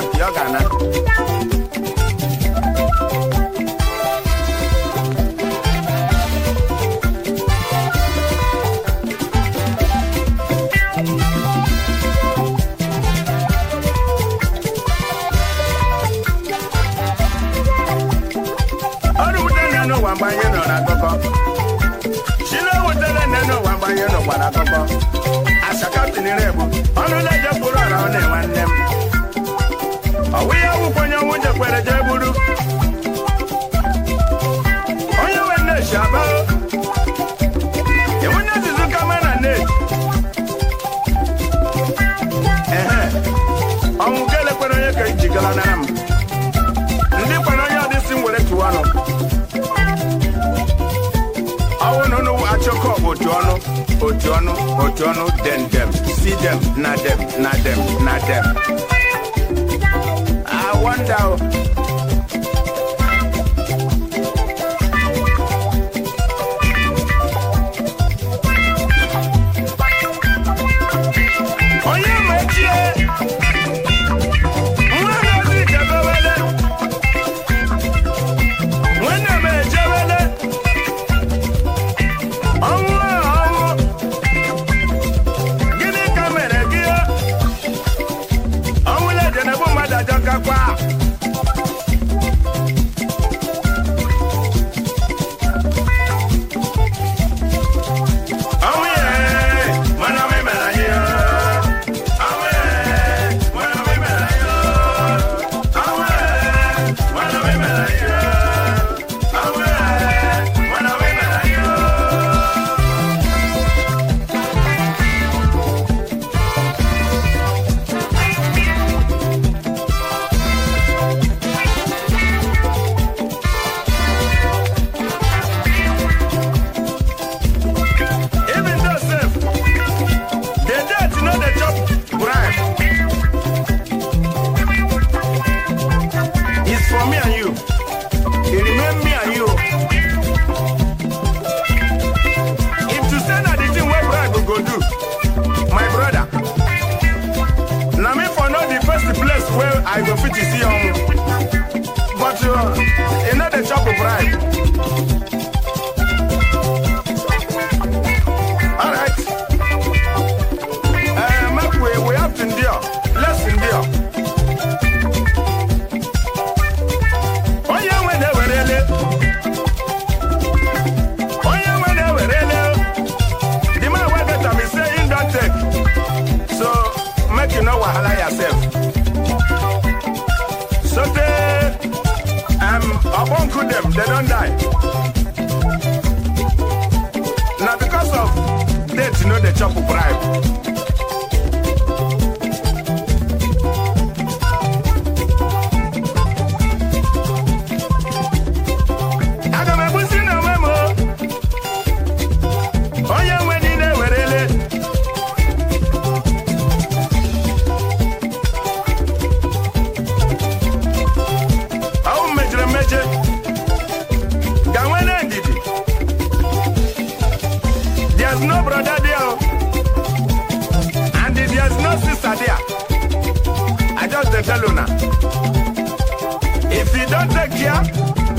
nke ọ ga-ana na n'ụwa mgbanye asaka tinyere egbu ọnụ na-eje pụrụ ọra ọ na-enwe nne m ọwụ ya wụkwa onye nwụ jekwere jee buru. onye nwe nnechi aba iwu nye nzuzu kama na nnechi ehe ọnwụ ka elekwere onye ka iji gala nara ndị kwere onye ọdịsi m were tụwa ọnụ ọwụ na unu achọkọ bụ otu ọnụ otu ọnụ otu ọnụ dem dem si dem na dem na dem na dem down. Yeah. I go fit They don't die. Now because of that, you know they chop bribe. there's no brother there, and if there's no sister there, I just tell you now. If you don't take care,